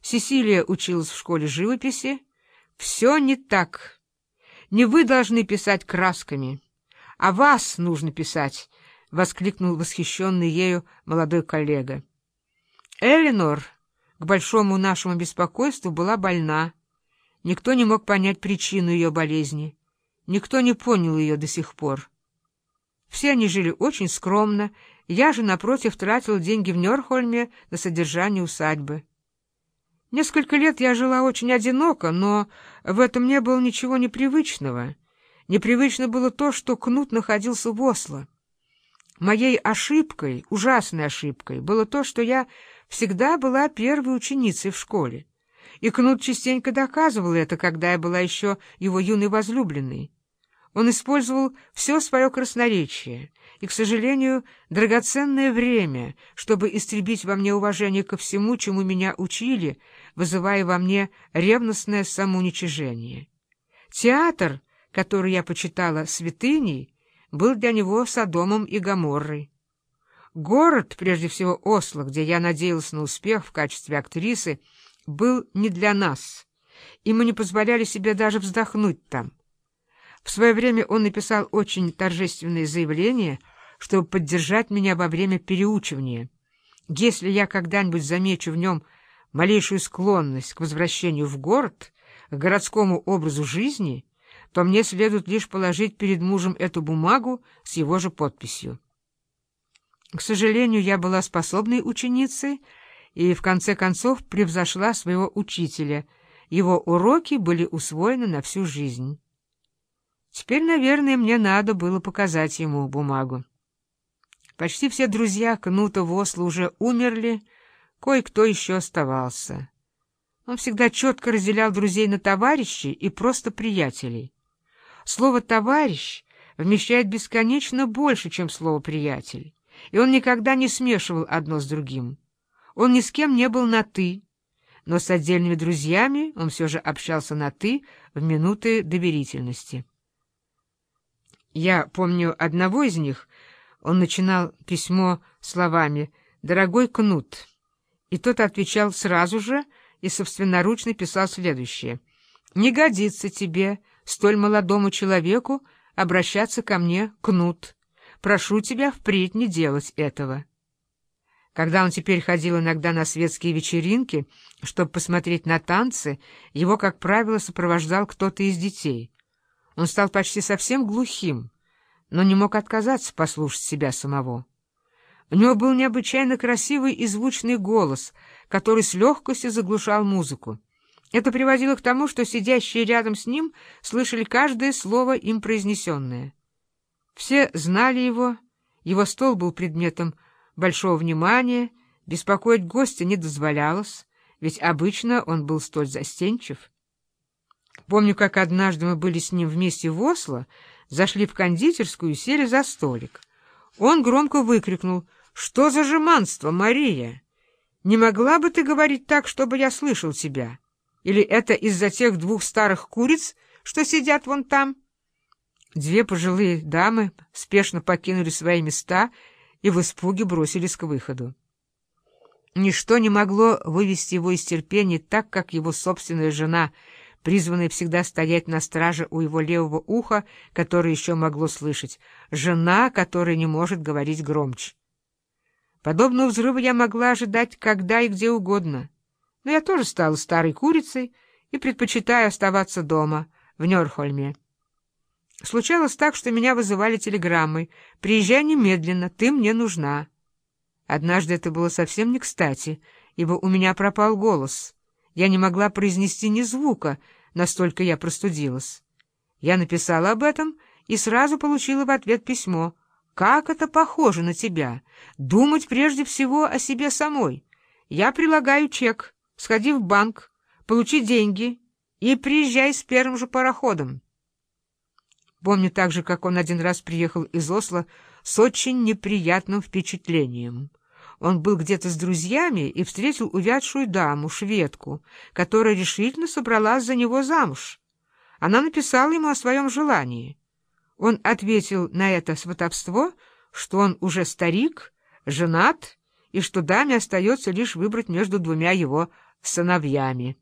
Сесилия училась в школе живописи. Все не так. Не вы должны писать красками, а вас нужно писать, — воскликнул восхищенный ею молодой коллега. Эленор, к большому нашему беспокойству, была больна. Никто не мог понять причину ее болезни. Никто не понял ее до сих пор. Все они жили очень скромно, я же, напротив, тратил деньги в Нёрхольме на содержание усадьбы. Несколько лет я жила очень одиноко, но в этом не было ничего непривычного. Непривычно было то, что Кнут находился в Осло. Моей ошибкой, ужасной ошибкой, было то, что я всегда была первой ученицей в школе. И Кнут частенько доказывал это, когда я была еще его юной возлюбленной. Он использовал все свое красноречие и, к сожалению, драгоценное время, чтобы истребить во мне уважение ко всему, чему меня учили, вызывая во мне ревностное самоуничижение. Театр, который я почитала святыней, был для него Содомом и Гоморрой. Город, прежде всего Осло, где я надеялась на успех в качестве актрисы, был не для нас, и мы не позволяли себе даже вздохнуть там. В свое время он написал очень торжественное заявление, чтобы поддержать меня во время переучивания. Если я когда-нибудь замечу в нем малейшую склонность к возвращению в город, к городскому образу жизни, то мне следует лишь положить перед мужем эту бумагу с его же подписью. К сожалению, я была способной ученицей и, в конце концов, превзошла своего учителя. Его уроки были усвоены на всю жизнь. Теперь, наверное, мне надо было показать ему бумагу. Почти все друзья Кнута Восла уже умерли, кое-кто еще оставался. Он всегда четко разделял друзей на товарищей и просто приятелей. Слово «товарищ» вмещает бесконечно больше, чем слово «приятель», и он никогда не смешивал одно с другим. Он ни с кем не был на «ты», но с отдельными друзьями он все же общался на «ты» в минуты доверительности. Я помню одного из них, он начинал письмо словами «Дорогой Кнут», и тот отвечал сразу же и собственноручно писал следующее. «Не годится тебе, столь молодому человеку, обращаться ко мне, Кнут. Прошу тебя впредь не делать этого». Когда он теперь ходил иногда на светские вечеринки, чтобы посмотреть на танцы, его, как правило, сопровождал кто-то из детей — он стал почти совсем глухим, но не мог отказаться послушать себя самого. У него был необычайно красивый и звучный голос, который с легкостью заглушал музыку. Это приводило к тому, что сидящие рядом с ним слышали каждое слово им произнесенное. Все знали его, его стол был предметом большого внимания, беспокоить гостя не дозволялось, ведь обычно он был столь застенчив. Помню, как однажды мы были с ним вместе в Осло, зашли в кондитерскую и сели за столик. Он громко выкрикнул «Что за жеманство, Мария? Не могла бы ты говорить так, чтобы я слышал тебя? Или это из-за тех двух старых куриц, что сидят вон там?» Две пожилые дамы спешно покинули свои места и в испуге бросились к выходу. Ничто не могло вывести его из терпения так, как его собственная жена — призванный всегда стоять на страже у его левого уха, которое еще могло слышать, жена, которая не может говорить громче. Подобного взрыва я могла ожидать когда и где угодно, но я тоже стала старой курицей и предпочитаю оставаться дома, в Нёрхольме. Случалось так, что меня вызывали телеграммой «Приезжай немедленно, ты мне нужна». Однажды это было совсем не кстати, ибо у меня пропал голос — я не могла произнести ни звука, настолько я простудилась. Я написала об этом и сразу получила в ответ письмо. «Как это похоже на тебя! Думать прежде всего о себе самой. Я прилагаю чек, сходи в банк, получи деньги и приезжай с первым же пароходом». Помню также, как он один раз приехал из Осло с очень неприятным впечатлением. Он был где-то с друзьями и встретил увядшую даму, шведку, которая решительно собралась за него замуж. Она написала ему о своем желании. Он ответил на это сватовство, что он уже старик, женат, и что даме остается лишь выбрать между двумя его сыновьями.